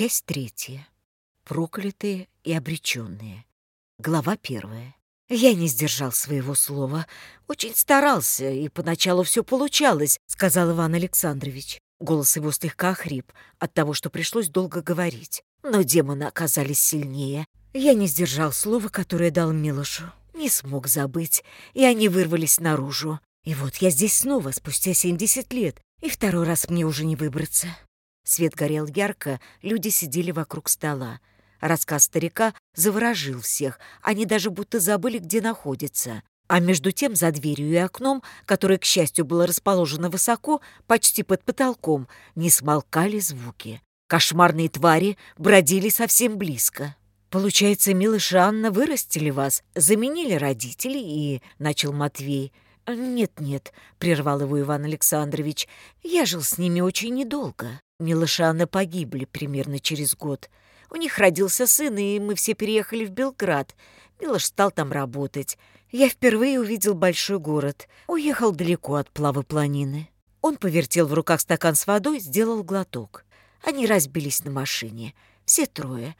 Часть третья. Проклятые и обреченные. Глава первая. Я не сдержал своего слова. Очень старался, и поначалу все получалось, сказал Иван Александрович. Голос его слегка хрип от того, что пришлось долго говорить. Но демоны оказались сильнее. Я не сдержал слова, которое дал Милошу. Не смог забыть, и они вырвались наружу. И вот я здесь снова, спустя 70 лет, и второй раз мне уже не выбраться. Свет горел ярко, люди сидели вокруг стола. Рассказ старика заворожил всех, они даже будто забыли, где находятся. А между тем за дверью и окном, которое, к счастью, было расположено высоко, почти под потолком, не смолкали звуки. Кошмарные твари бродили совсем близко. «Получается, Милыш и Анна вырастили вас, заменили родителей и...» — начал Матвей — «Нет-нет», — прервал его Иван Александрович, — «я жил с ними очень недолго. Милышаны погибли примерно через год. У них родился сын, и мы все переехали в Белград. Милош стал там работать. Я впервые увидел большой город. Уехал далеко от плавы планины». Он повертел в руках стакан с водой, сделал глоток. Они разбились на машине. Все трое.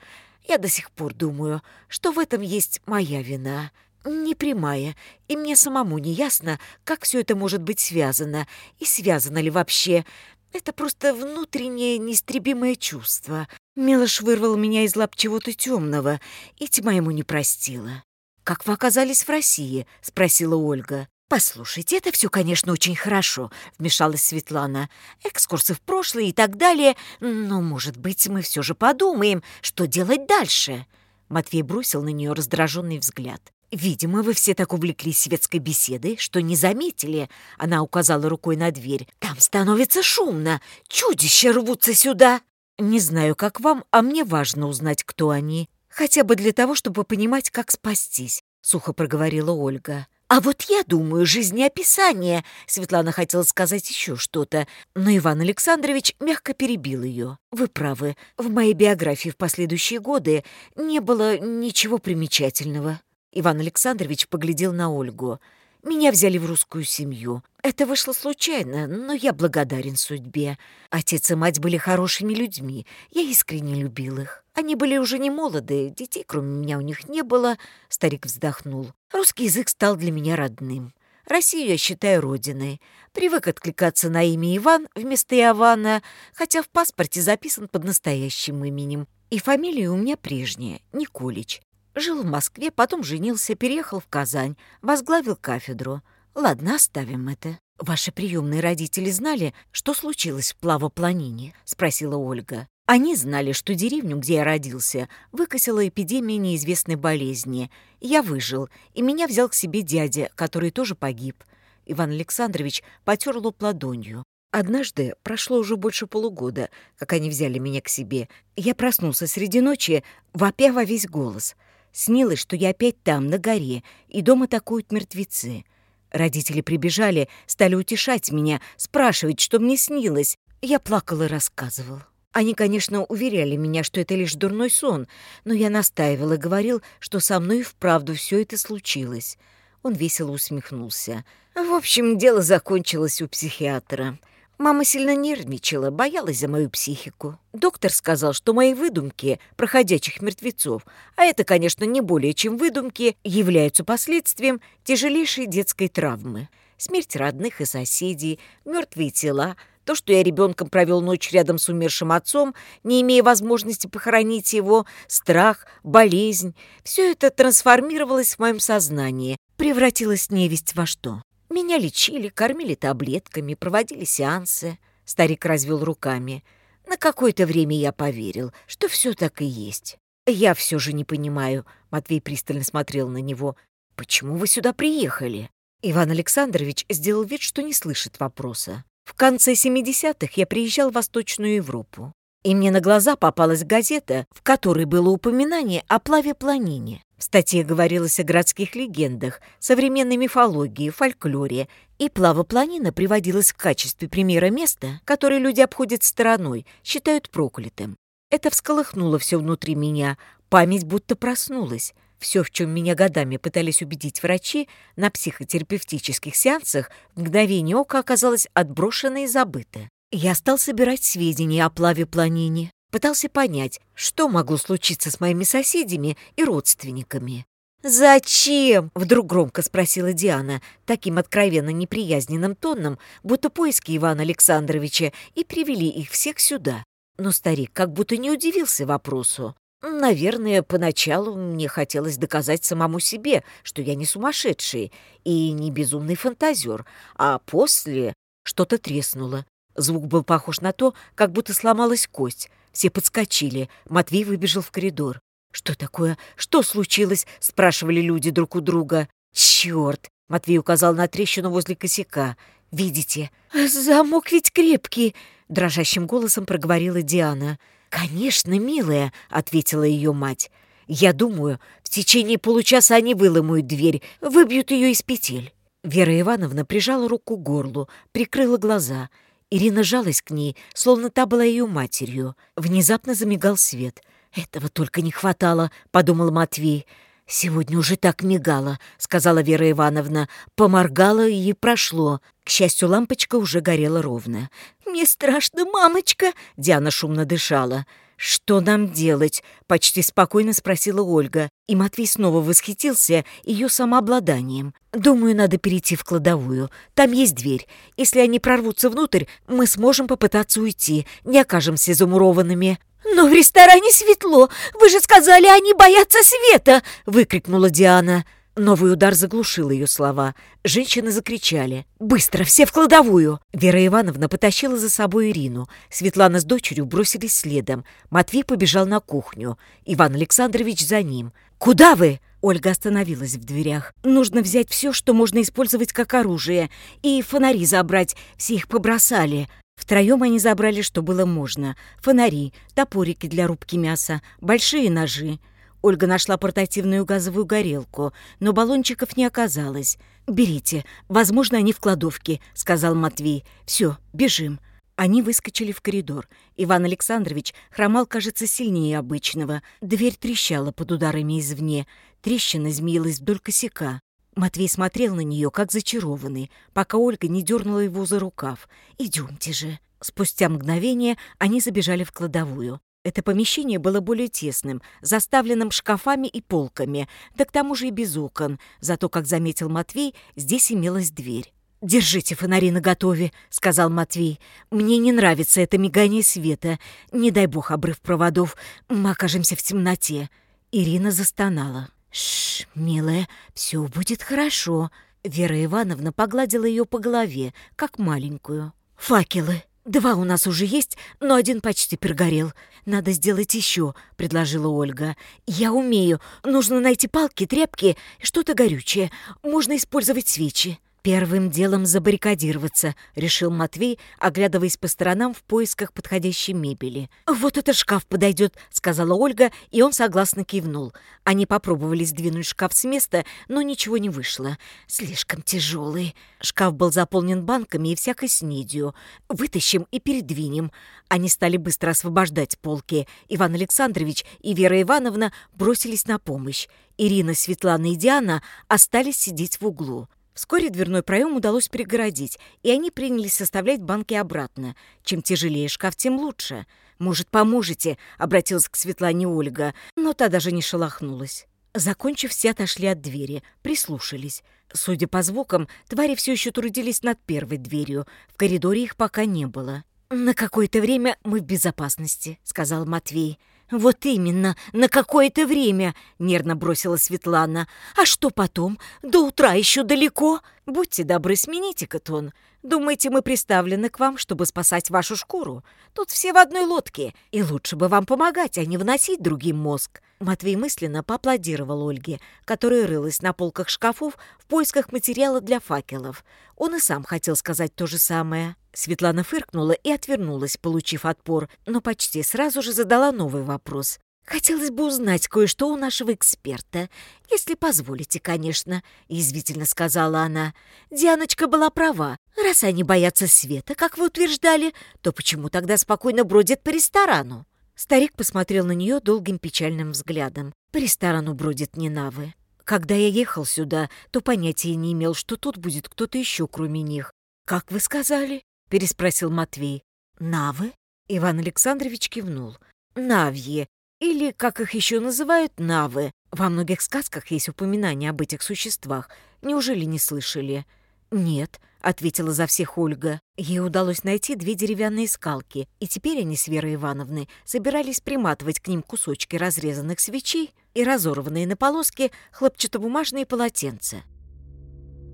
Я до сих пор думаю, что в этом есть моя вина. Непрямая, и мне самому не ясно, как все это может быть связано, и связано ли вообще. Это просто внутреннее неистребимое чувство. Мелош вырвал меня из лап чего-то темного, и тьма ему не простила. «Как вы оказались в России?» — спросила Ольга. «Послушайте, это все, конечно, очень хорошо», — вмешалась Светлана. «Экскурсы в прошлое и так далее. Но, может быть, мы все же подумаем, что делать дальше?» Матвей бросил на нее раздраженный взгляд. «Видимо, вы все так увлеклись светской беседой, что не заметили», — она указала рукой на дверь. «Там становится шумно. Чудища рвутся сюда». «Не знаю, как вам, а мне важно узнать, кто они. Хотя бы для того, чтобы понимать, как спастись», — сухо проговорила Ольга. «А вот я думаю, жизнеописание!» Светлана хотела сказать еще что-то, но Иван Александрович мягко перебил ее. «Вы правы, в моей биографии в последующие годы не было ничего примечательного». Иван Александрович поглядел на Ольгу. «Меня взяли в русскую семью. Это вышло случайно, но я благодарен судьбе. Отец и мать были хорошими людьми. Я искренне любил их. Они были уже не молоды, детей кроме меня у них не было». Старик вздохнул. «Русский язык стал для меня родным. Россию я считаю родиной. Привык откликаться на имя Иван вместо Иована, хотя в паспорте записан под настоящим именем. И фамилия у меня прежняя — Николич. Жил в Москве, потом женился, переехал в Казань, возглавил кафедру. Ладно, оставим это. Ваши приемные родители знали, что случилось в плавопланине? спросила Ольга. Они знали, что деревню, где я родился, выкосила эпидемия неизвестной болезни. Я выжил, и меня взял к себе дядя, который тоже погиб. Иван Александрович потер лоб ладонью. Однажды, прошло уже больше полугода, как они взяли меня к себе, я проснулся среди ночи, вопя во весь голос — Снилось, что я опять там, на горе, и дома атакуют мертвецы. Родители прибежали, стали утешать меня, спрашивать, что мне снилось. Я плакала и рассказывала. Они, конечно, уверяли меня, что это лишь дурной сон, но я настаивал и говорил, что со мной вправду все это случилось. Он весело усмехнулся. В общем, дело закончилось у психиатра. Мама сильно нервничала, боялась за мою психику. Доктор сказал, что мои выдумки проходящих мертвецов, а это, конечно, не более чем выдумки, являются последствием тяжелейшей детской травмы. Смерть родных и соседей, мертвые тела, то, что я ребенком провел ночь рядом с умершим отцом, не имея возможности похоронить его, страх, болезнь, все это трансформировалось в моем сознании, превратилось в невесть во что. Меня лечили, кормили таблетками, проводили сеансы. Старик развел руками. На какое-то время я поверил, что все так и есть. Я все же не понимаю. Матвей пристально смотрел на него. Почему вы сюда приехали? Иван Александрович сделал вид, что не слышит вопроса. В конце 70-х я приезжал в Восточную Европу. И мне на глаза попалась газета, в которой было упоминание о плаве планине. В статье говорилось о городских легендах, современной мифологии, фольклоре, и плавопланина приводилась в качестве примера места, которое люди обходят стороной, считают проклятым. Это всколыхнуло все внутри меня, память будто проснулась. Все, в чем меня годами пытались убедить врачи на психотерапевтических сеансах, в мгновение ока оказалось отброшено и забыто. Я стал собирать сведения о плаве планине, пытался понять, что могло случиться с моими соседями и родственниками. «Зачем?» — вдруг громко спросила Диана, таким откровенно неприязненным тоном, будто поиски Ивана Александровича и привели их всех сюда. Но старик как будто не удивился вопросу. «Наверное, поначалу мне хотелось доказать самому себе, что я не сумасшедший и не безумный фантазер, а после что-то треснуло. Звук был похож на то, как будто сломалась кость, все подскочили. Матвей выбежал в коридор. «Что такое? Что случилось?» — спрашивали люди друг у друга. «Черт!» — Матвей указал на трещину возле косяка. «Видите?» «Замок ведь крепкий!» — дрожащим голосом проговорила Диана. «Конечно, милая!» — ответила ее мать. «Я думаю, в течение получаса они выломают дверь, выбьют ее из петель». Вера Ивановна прижала руку к горлу, прикрыла глаза — Ирина жалась к ней, словно та была ее матерью. Внезапно замигал свет. «Этого только не хватало», — подумал Матвей. «Сегодня уже так мигало», — сказала Вера Ивановна. Поморгала и прошло. К счастью, лампочка уже горела ровно. «Мне страшно, мамочка!» — Диана шумно дышала. «Диана» «Что нам делать?» — почти спокойно спросила Ольга, и Матвей снова восхитился ее самообладанием. «Думаю, надо перейти в кладовую. Там есть дверь. Если они прорвутся внутрь, мы сможем попытаться уйти, не окажемся замурованными». «Но в ресторане светло! Вы же сказали, они боятся света!» — выкрикнула Диана. «Диана!» Новый удар заглушил ее слова. Женщины закричали. «Быстро! Все в кладовую!» Вера Ивановна потащила за собой Ирину. Светлана с дочерью бросились следом. Матвей побежал на кухню. Иван Александрович за ним. «Куда вы?» Ольга остановилась в дверях. «Нужно взять все, что можно использовать как оружие. И фонари забрать. Все их побросали». Втроем они забрали, что было можно. Фонари, топорики для рубки мяса, большие ножи. Ольга нашла портативную газовую горелку, но баллончиков не оказалось. «Берите, возможно, они в кладовке», — сказал Матвей. «Все, бежим». Они выскочили в коридор. Иван Александрович хромал, кажется, сильнее обычного. Дверь трещала под ударами извне. Трещина змеилась вдоль косяка. Матвей смотрел на нее, как зачарованный, пока Ольга не дернула его за рукав. «Идемте же». Спустя мгновение они забежали в кладовую. Это помещение было более тесным, заставленным шкафами и полками, да к тому же и без окон. Зато, как заметил Матвей, здесь имелась дверь. «Держите фонари наготове», — сказал Матвей. «Мне не нравится это мигание света. Не дай бог обрыв проводов. Мы окажемся в темноте». Ирина застонала. «Шш, милая, все будет хорошо». Вера Ивановна погладила ее по голове, как маленькую. «Факелы!» «Два у нас уже есть, но один почти перегорел. Надо сделать еще», — предложила Ольга. «Я умею. Нужно найти палки, тряпки и что-то горючее. Можно использовать свечи». «Первым делом забаррикадироваться», — решил Матвей, оглядываясь по сторонам в поисках подходящей мебели. «Вот этот шкаф подойдет», — сказала Ольга, и он согласно кивнул. Они попробовали сдвинуть шкаф с места, но ничего не вышло. Слишком тяжелый. Шкаф был заполнен банками и всякой снедью. «Вытащим и передвинем». Они стали быстро освобождать полки. Иван Александрович и Вера Ивановна бросились на помощь. Ирина, Светлана и Диана остались сидеть в углу. Вскоре дверной проем удалось перегородить, и они принялись составлять банки обратно. Чем тяжелее шкаф, тем лучше. «Может, поможете?» — обратилась к Светлане Ольга, но та даже не шелохнулась. Закончив, все отошли от двери, прислушались. Судя по звукам, твари все еще трудились над первой дверью. В коридоре их пока не было. «На какое-то время мы в безопасности», — сказал Матвей. «Вот именно, на какое-то время!» — нервно бросила Светлана. «А что потом? До утра еще далеко! Будьте добры, смените-ка тон. Думаете, мы приставлены к вам, чтобы спасать вашу шкуру? Тут все в одной лодке, и лучше бы вам помогать, а не вносить другим мозг. Матвей мысленно поаплодировал Ольге, которая рылась на полках шкафов в поисках материала для факелов. Он и сам хотел сказать то же самое. Светлана фыркнула и отвернулась, получив отпор, но почти сразу же задала новый вопрос. «Хотелось бы узнать кое-что у нашего эксперта, если позволите, конечно», — язвительно сказала она. «Дианочка была права. Раз они боятся света, как вы утверждали, то почему тогда спокойно бродят по ресторану?» Старик посмотрел на нее долгим печальным взглядом. По ресторану бродит Нинавы. Когда я ехал сюда, то понятия не имел, что тут будет кто-то еще, кроме них. «Как вы сказали?» — переспросил Матвей. «Навы?» — Иван Александрович кивнул. «Навье. Или, как их еще называют, навы. Во многих сказках есть упоминания об этих существах. Неужели не слышали?» «Нет», — ответила за всех Ольга. Ей удалось найти две деревянные скалки, и теперь они с Верой Ивановной собирались приматывать к ним кусочки разрезанных свечей и разорванные на полоски хлопчатобумажные полотенца.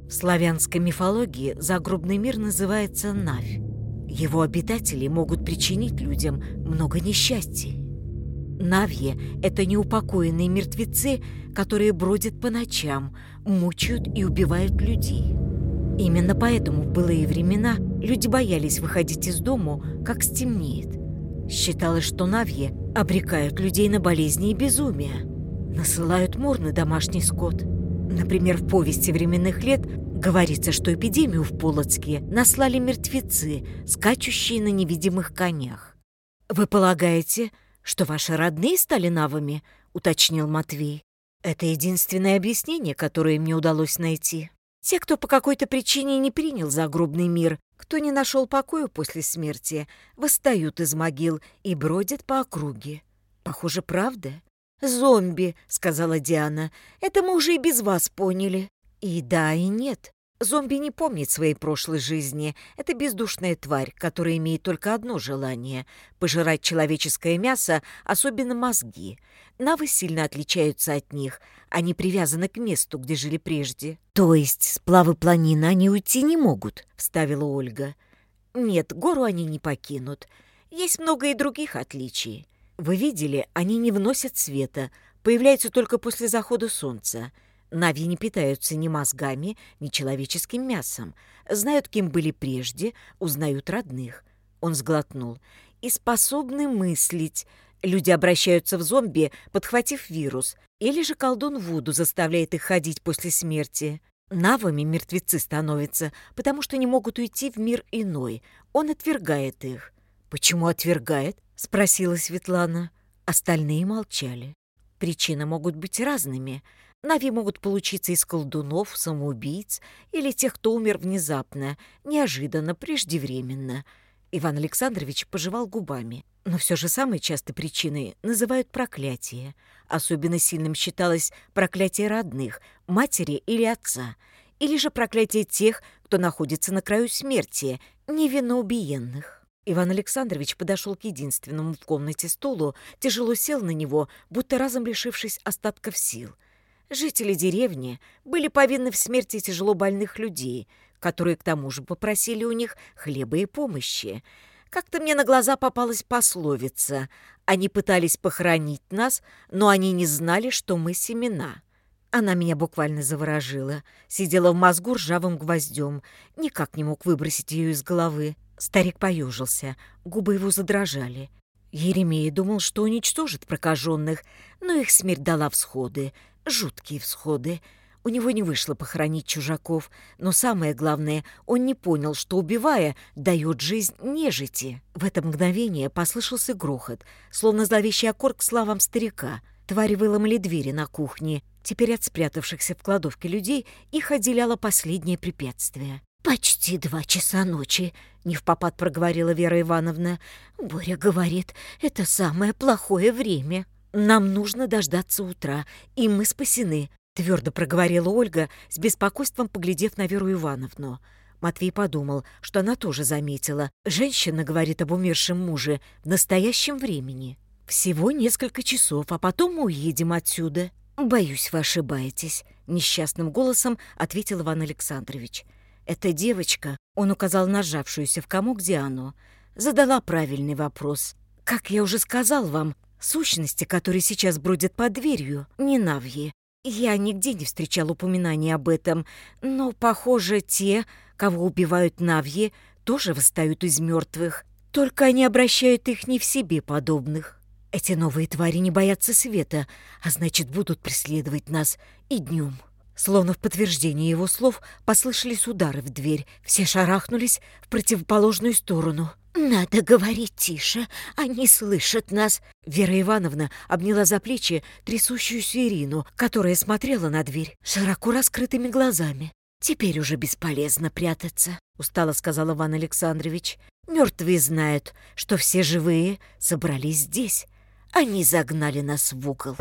В славянской мифологии загробный мир называется Навь. Его обитатели могут причинить людям много несчастий. Навье — это неупокоенные мертвецы, которые бродят по ночам, мучают и убивают людей. Именно поэтому в былые времена люди боялись выходить из дому, как стемнеет. Считалось, что навьи обрекают людей на болезни и безумие. Насылают мор на домашний скот. Например, в повести временных лет говорится, что эпидемию в Полоцке наслали мертвецы, скачущие на невидимых конях. «Вы полагаете, что ваши родные стали навами?» — уточнил Матвей. «Это единственное объяснение, которое мне удалось найти». Те, кто по какой-то причине не принял загробный мир, кто не нашел покоя после смерти, восстают из могил и бродят по округе. Похоже, правда? «Зомби», — сказала Диана, — «это мы уже и без вас поняли». И да, и нет. Зомби не помнит своей прошлой жизни. Это бездушная тварь, которая имеет только одно желание — пожирать человеческое мясо, особенно мозги. Навы сильно отличаются от них. Они привязаны к месту, где жили прежде. «То есть сплавы планины они уйти не могут?» — вставила Ольга. «Нет, гору они не покинут. Есть много и других отличий. Вы видели, они не вносят света, появляются только после захода солнца». Нави не питаются ни мозгами, ни человеческим мясом. Знают, кем были прежде, узнают родных. Он сглотнул. И способны мыслить. Люди обращаются в зомби, подхватив вирус. Или же колдун Вуду заставляет их ходить после смерти. Навами мертвецы становятся, потому что не могут уйти в мир иной. Он отвергает их. «Почему отвергает?» — спросила Светлана. Остальные молчали. Причины могут быть разными — Нави могут получиться из колдунов, самоубийц или тех, кто умер внезапно, неожиданно, преждевременно. Иван Александрович пожевал губами. Но все же самой частой причиной называют проклятие. Особенно сильным считалось проклятие родных, матери или отца. Или же проклятие тех, кто находится на краю смерти, невинно убиенных. Иван Александрович подошел к единственному в комнате стулу, тяжело сел на него, будто разом лишившись остатков сил — Жители деревни были повинны в смерти тяжело больных людей, которые к тому же попросили у них хлеба и помощи. Как-то мне на глаза попалась пословица. Они пытались похоронить нас, но они не знали, что мы семена. Она меня буквально заворожила. Сидела в мозгу ржавым гвоздем. Никак не мог выбросить ее из головы. Старик поежился. Губы его задрожали. Еремей думал, что уничтожит прокаженных, но их смерть дала всходы. Жуткие всходы. У него не вышло похоронить чужаков, но самое главное, он не понял, что, убивая, дает жизнь нежити. В это мгновение послышался грохот, словно зловещий окор к славам старика. Твари выломали двери на кухне. Теперь от спрятавшихся в кладовке людей их отделяло последнее препятствие. «Почти два часа ночи», — не в попад проговорила Вера Ивановна. «Боря говорит, это самое плохое время». Нам нужно дождаться утра, и мы спасены», — твердо проговорила Ольга, с беспокойством поглядев на Веру Ивановну. Матвей подумал, что она тоже заметила. Женщина говорит об умершем муже в настоящем времени. «Всего несколько часов, а потом мы уедем отсюда». «Боюсь, вы ошибаетесь», — несчастным голосом ответил Иван Александрович. «Эта девочка», — он указал нажавшуюся в комок Диану, — задала правильный вопрос. «Как я уже сказал вам, сущности, которые сейчас бродят под дверью, не навьи. Я нигде не встречал упоминаний об этом, но, похоже, те, кого убивают навьи, тоже восстают из мертвых. Только они обращают их не в себе подобных. Эти новые твари не боятся света, а значит, будут преследовать нас и днем. Словно в подтверждение его слов послышались удары в дверь. Все шарахнулись в противоположную сторону. «Надо говорить тише, они слышат нас!» Вера Ивановна обняла за плечи трясущуюся Ирину, которая смотрела на дверь широко раскрытыми глазами. «Теперь уже бесполезно прятаться», — устало сказал Иван Александрович. «Мертвые знают, что все живые собрались здесь. Они загнали нас в угол».